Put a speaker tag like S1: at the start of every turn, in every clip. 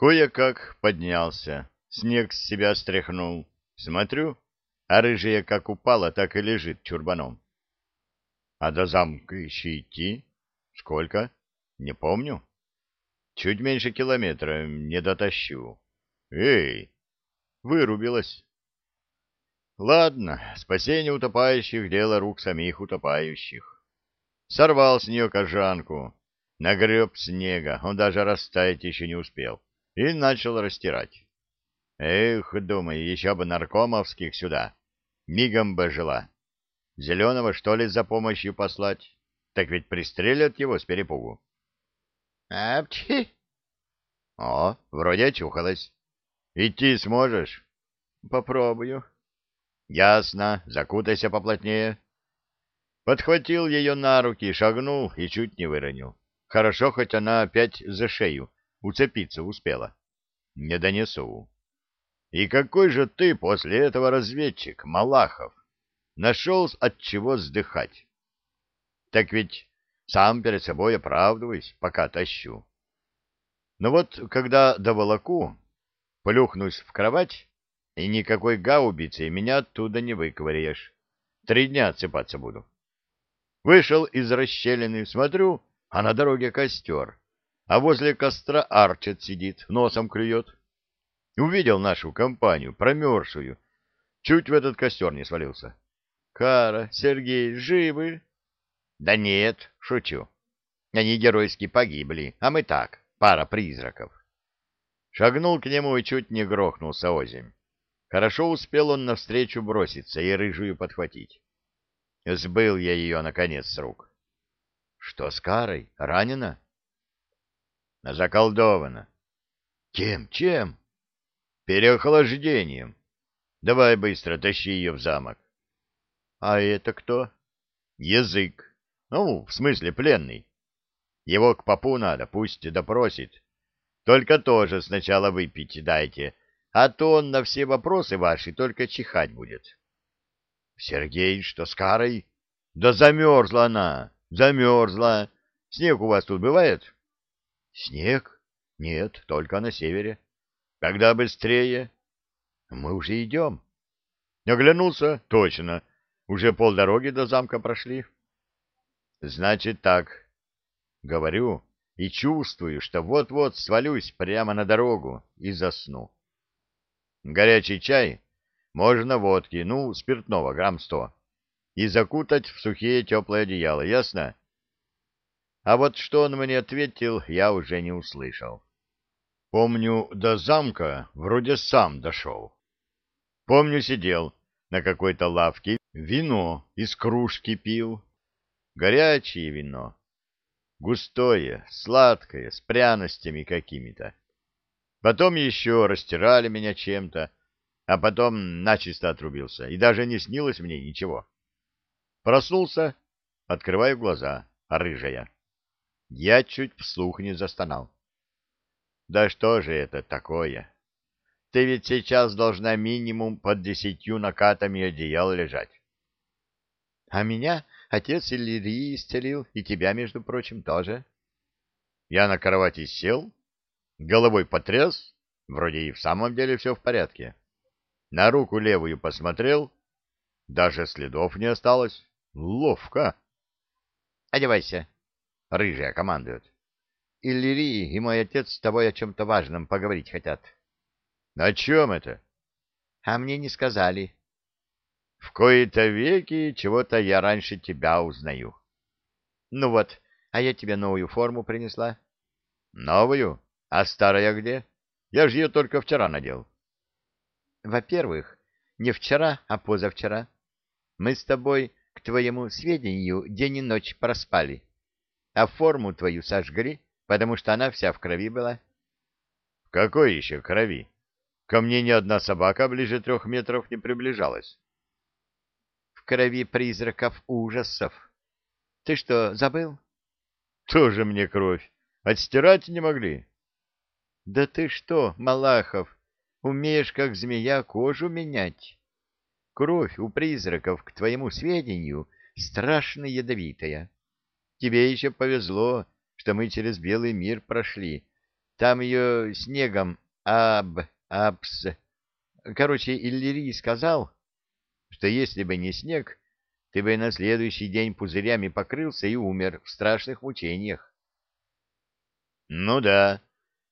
S1: Кое-как поднялся, снег с себя стряхнул. Смотрю, а рыжая как упала, так и лежит чурбаном. А до замка еще идти? Сколько? Не помню. Чуть меньше километра не дотащу. Эй! Вырубилась. Ладно, спасение утопающих — дело рук самих утопающих. Сорвал с нее кожанку, нагреб снега, он даже растаять еще не успел, и начал растирать. Эх, думаю, еще бы наркомовских сюда, мигом бы жила. Зеленого, что ли, за помощью послать? Так ведь пристрелят его с перепугу. Апчхи! О, вроде очухалась. Идти сможешь? Попробую. Ясно, закутайся поплотнее. Подхватил ее на руки, шагнул и чуть не выронил. Хорошо, хоть она опять за шею уцепиться успела. Не донесу. И какой же ты после этого разведчик, Малахов? Нашел от чего вздыхать. Так ведь сам перед собой оправдываюсь, пока тащу. Но вот когда доволоку, плюхнусь в кровать, и никакой гаубицей меня оттуда не выковыряешь. Три дня отсыпаться буду. Вышел из расщелины, смотрю, а на дороге костер, а возле костра Арчет сидит, носом клюет. Увидел нашу компанию, промерзшую, чуть в этот костер не свалился. Кара, Сергей, живы? Да нет, шучу. Они геройски погибли, а мы так, пара призраков. Шагнул к нему и чуть не грохнулся озимь. Хорошо успел он навстречу броситься и рыжую подхватить. Сбыл я ее, наконец, с рук. Что с Карой? Ранена? Заколдована. Кем? Чем? Переохлаждением. Давай быстро тащи ее в замок. А это кто? Язык. Ну, в смысле, пленный. Его к попу надо, пусть допросит. Только тоже сначала выпить дайте, а то он на все вопросы ваши только чихать будет. Сергей, что с Карой? Да замерзла она, замерзла. Снег у вас тут бывает? Снег? Нет, только на севере. Когда быстрее? Мы уже идем. Оглянулся? Точно. Уже полдороги до замка прошли. Значит так. Говорю и чувствую, что вот-вот свалюсь прямо на дорогу и засну. Горячий чай, можно водки, ну, спиртного, грамм сто, и закутать в сухие теплые одеяла, ясно? А вот что он мне ответил, я уже не услышал. Помню, до замка вроде сам дошел. Помню, сидел на какой-то лавке, вино из кружки пил. Горячее вино. Густое, сладкое, с пряностями какими-то. Потом еще растирали меня чем-то, а потом начисто отрубился, и даже не снилось мне ничего. Проснулся, открываю глаза, рыжая. Я чуть вслух не застонал. Да что же это такое? Ты ведь сейчас должна минимум под десятью накатами одеял лежать. А меня отец Иллирии исцелил, и тебя, между прочим, тоже. Я на кровати сел, Головой потряс, вроде и в самом деле все в порядке. На руку левую посмотрел, даже следов не осталось. Ловко. Одевайся. Рыжая командует. Иллирии и мой отец с тобой о чем-то важном поговорить хотят. О чем это? А мне не сказали. В кои-то веки чего-то я раньше тебя узнаю. Ну вот, а я тебе новую форму принесла. Новую? А старая где? Я же ее только вчера надел. Во-первых, не вчера, а позавчера. Мы с тобой, к твоему сведению, день и ночь проспали. А форму твою сожгли, потому что она вся в крови была. В какой еще крови? Ко мне ни одна собака ближе трех метров не приближалась. В крови призраков ужасов. Ты что, забыл? Тоже мне кровь. Отстирать не могли. Да ты что, Малахов, умеешь, как змея, кожу менять? Кровь у призраков, к твоему сведению, страшно ядовитая. Тебе еще повезло, что мы через белый мир прошли.
S2: Там ее снегом аб, абс... Короче, Иллирий сказал, что если бы не снег, ты бы на следующий день пузырями покрылся и умер в страшных мучениях.
S1: — Ну да,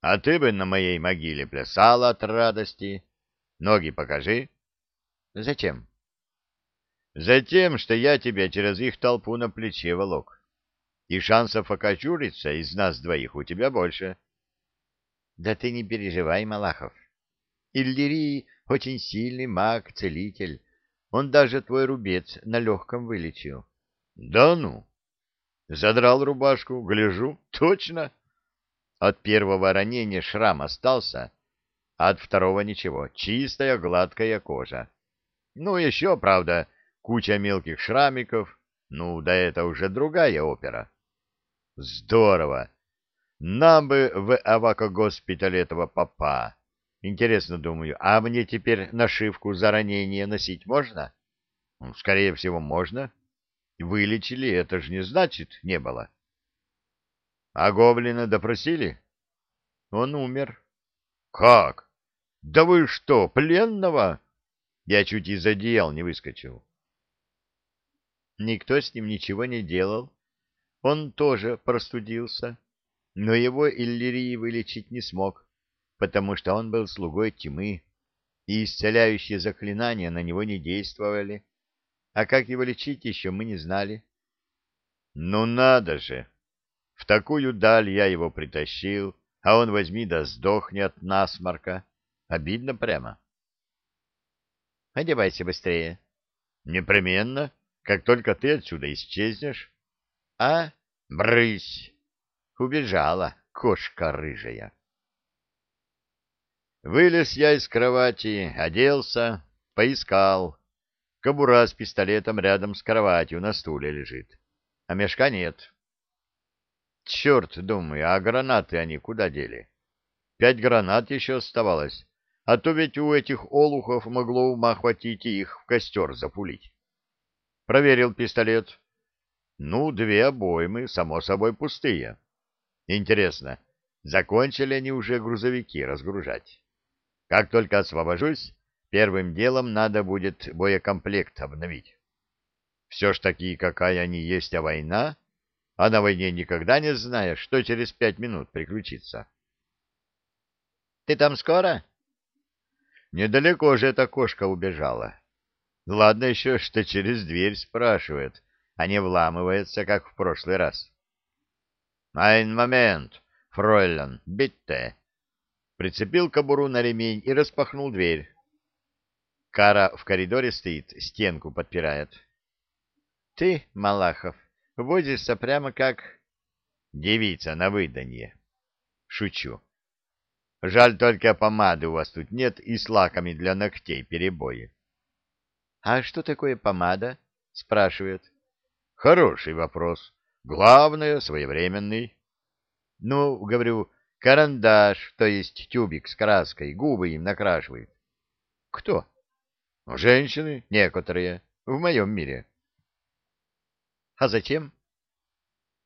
S1: а ты бы на моей могиле плясала от радости. Ноги покажи.
S2: — Зачем?
S1: — Затем, что я тебя через их толпу на плече волок. И шансов окочуриться из нас двоих у тебя больше.
S2: — Да ты не переживай, Малахов. Иллирий очень сильный маг-целитель. Он даже твой рубец на легком вылечил.
S1: — Да ну! Задрал рубашку, гляжу, точно. От первого ранения шрам остался, а от второго ничего, чистая гладкая кожа. Ну, еще, правда, куча мелких шрамиков, ну, да это уже другая опера. Здорово! Нам бы в авако-госпиталь этого папа. Интересно, думаю, а мне теперь нашивку за ранение носить можно? Ну, скорее всего, можно. Вылечили, это же не значит, не было. А гоблина допросили? Он умер. Как? Да вы что, пленного? Я чуть из одеял не выскочил.
S2: Никто с ним ничего не делал. Он тоже простудился, но его Иллирий вылечить не смог потому что он был слугой тьмы, и исцеляющие заклинания на него не действовали. А как его лечить еще мы не знали.
S1: Ну надо же! В такую даль я его притащил, а он возьми да сдохни от насморка. Обидно прямо.
S2: Одевайся быстрее.
S1: Непременно, как только ты отсюда исчезнешь.
S2: А?
S1: Брысь!
S2: Убежала кошка рыжая.
S1: Вылез я из кровати, оделся, поискал. Кобура с пистолетом рядом с кроватью на стуле лежит, а мешка нет. Черт, думаю, а гранаты они куда дели? Пять гранат еще оставалось, а то ведь у этих олухов могло ума хватить и их в костер запулить. Проверил пистолет. Ну, две обоймы, само собой, пустые. Интересно, закончили они уже грузовики разгружать? Как только освобожусь, первым делом надо будет боекомплект обновить. Все ж таки, какая они есть, а война, а на войне никогда не знаешь, что через пять минут приключится.
S2: — Ты там скоро?
S1: — Недалеко же эта кошка убежала. Ладно еще, что через дверь спрашивает, а не вламывается, как в прошлый раз. — Ein момент, фройлен, битте прицепил кобуру на ремень и распахнул дверь. Кара в коридоре стоит, стенку подпирает.
S2: — Ты, Малахов, возишься прямо как...
S1: — Девица на выданье. Шучу. Жаль, только помады у вас тут нет и с лаками для ногтей перебои.
S2: — А что такое помада? — спрашивает.
S1: — Хороший вопрос. Главное, своевременный.
S2: — Ну, говорю, Карандаш, то есть тюбик с краской, губы им накрашивает.
S1: Кто? Женщины, некоторые, в моем мире.
S2: А зачем?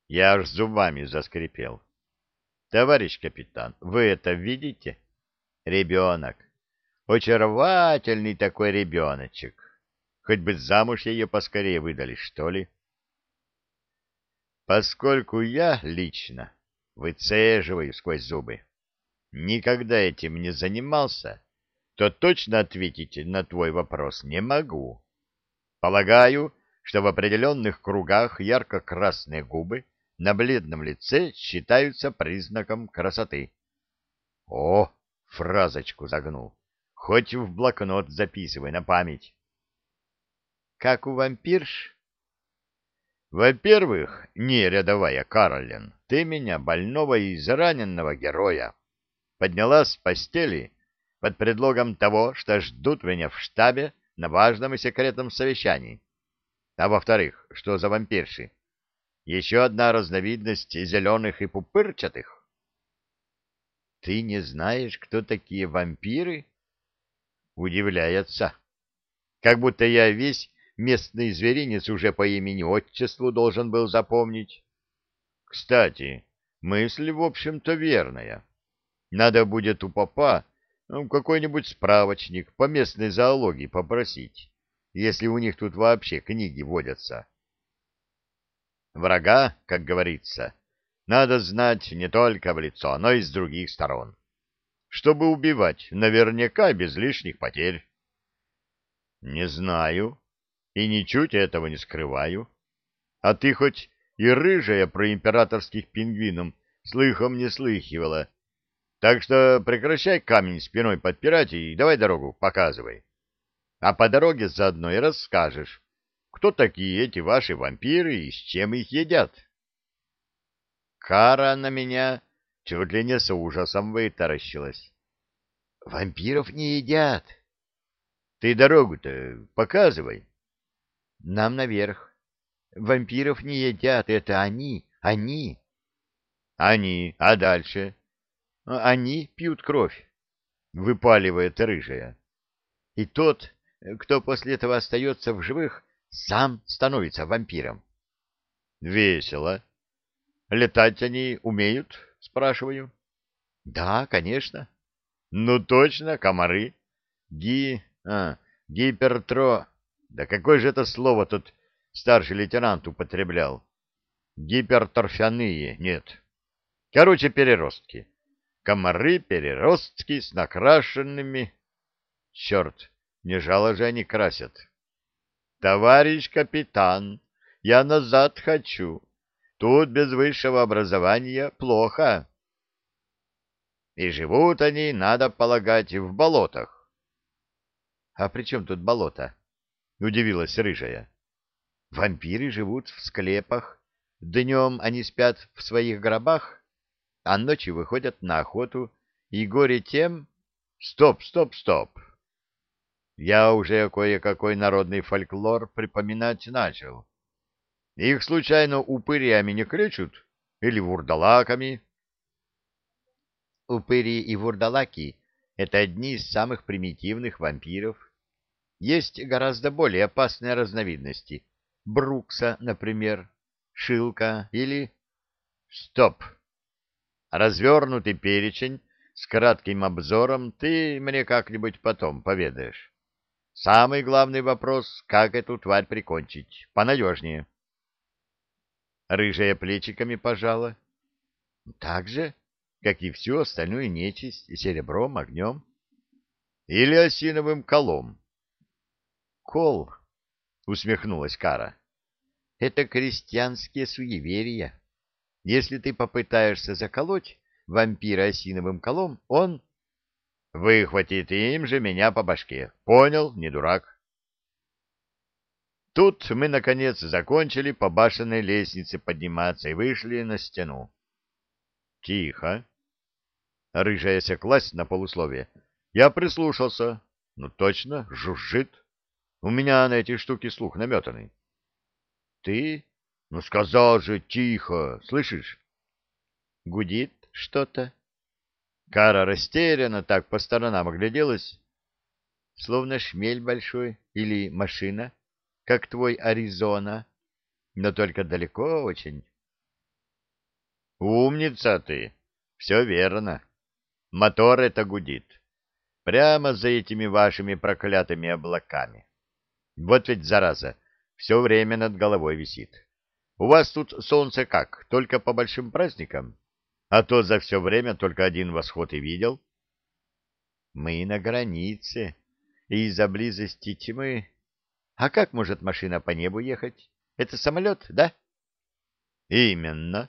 S1: Я аж зубами заскрипел. Товарищ капитан, вы это видите? Ребенок. Очаровательный такой ребеночек. Хоть бы замуж ее поскорее выдали, что ли? Поскольку я лично выцеживаю сквозь зубы. Никогда этим не занимался, то точно ответить на твой вопрос не могу. Полагаю, что в определенных кругах ярко-красные губы на бледном лице считаются признаком красоты. О, фразочку загнул. Хоть в блокнот записывай на память.
S2: Как у вампирш?
S1: Во-первых, не рядовая Каролин, ты меня, больного и израненного героя, подняла с постели под предлогом того, что ждут меня в штабе на важном и секретном совещании. А во-вторых, что за вампирши? Еще одна разновидность зеленых и пупырчатых.
S2: Ты не знаешь, кто такие вампиры?
S1: Удивляется. Как будто я весь местный зверинец уже по имени-отчеству должен был запомнить. Кстати, мысль, в общем-то, верная. Надо будет у попа ну, какой-нибудь справочник по местной зоологии попросить, если у них тут вообще книги водятся. Врага, как говорится, надо знать не только в лицо, но и с других сторон, чтобы убивать наверняка без лишних потерь. Не знаю и ничуть этого не скрываю. А ты хоть и рыжая про императорских пингвинов слыхом не слыхивала, так что прекращай камень спиной подпирать и давай дорогу показывай. А по дороге заодно и расскажешь, кто такие эти ваши вампиры и с чем их едят. Кара на меня чуть ли не с ужасом вытаращилась. Вампиров не едят. Ты дорогу-то показывай. Нам наверх. Вампиров не едят, это они, они. Они, а дальше? Они пьют кровь, выпаливает рыжая. И тот, кто после этого остается в живых, сам становится вампиром. Весело. Летать они умеют, спрашиваю. Да, конечно. Ну точно, комары. Ги... А, гипертро... Да какое же это слово тут старший лейтенант употреблял? Гиперторфяные, нет. Короче, переростки. Комары-переростки с накрашенными... Черт, не жало же они красят. Товарищ капитан, я назад хочу. Тут без высшего образования плохо. И живут они, надо полагать, в болотах. — А при чем тут болото? — удивилась рыжая. — Вампиры живут в склепах. Днем они спят в своих гробах, а ночью выходят на охоту, и горе тем... Стоп, стоп, стоп! Я уже кое-какой народный фольклор припоминать начал. Их случайно упырями не кричут? Или вурдалаками? Упыри и вурдалаки — это одни из самых примитивных вампиров. Есть гораздо более опасные разновидности. Брукса, например, шилка или... Стоп! Развернутый перечень с кратким обзором ты мне как-нибудь потом поведаешь. Самый главный вопрос — как эту тварь прикончить? Понадежнее. Рыжая плечиками пожала. Так же, как и всю остальную нечисть, серебром, огнем. Или осиновым колом. Кол, усмехнулась Кара. Это крестьянские суеверия. Если ты попытаешься заколоть вампира осиновым колом, он выхватит им же меня по башке. Понял, не дурак. Тут мы, наконец, закончили по башенной лестнице подниматься и вышли на стену. Тихо. Рыжая секлась на полусловие. Я прислушался. Ну, точно, жужжит. У меня на эти штуки слух наметанный. Ты? Ну, сказал же, тихо, слышишь? Гудит что-то. Кара растерянно так по сторонам огляделась, словно шмель большой или машина, как твой Аризона, но только далеко очень. Умница ты, все верно. Мотор это гудит. Прямо за этими вашими проклятыми облаками. Вот ведь, зараза, все время над головой висит. У вас тут солнце как, только по большим праздникам? А то за все время только один восход и видел. Мы на границе, и из-за близости тьмы... А как может машина по небу ехать? Это самолет, да? Именно.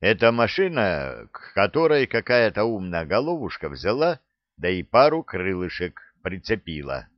S1: Это машина, к которой какая-то умная головушка взяла, да и пару крылышек прицепила.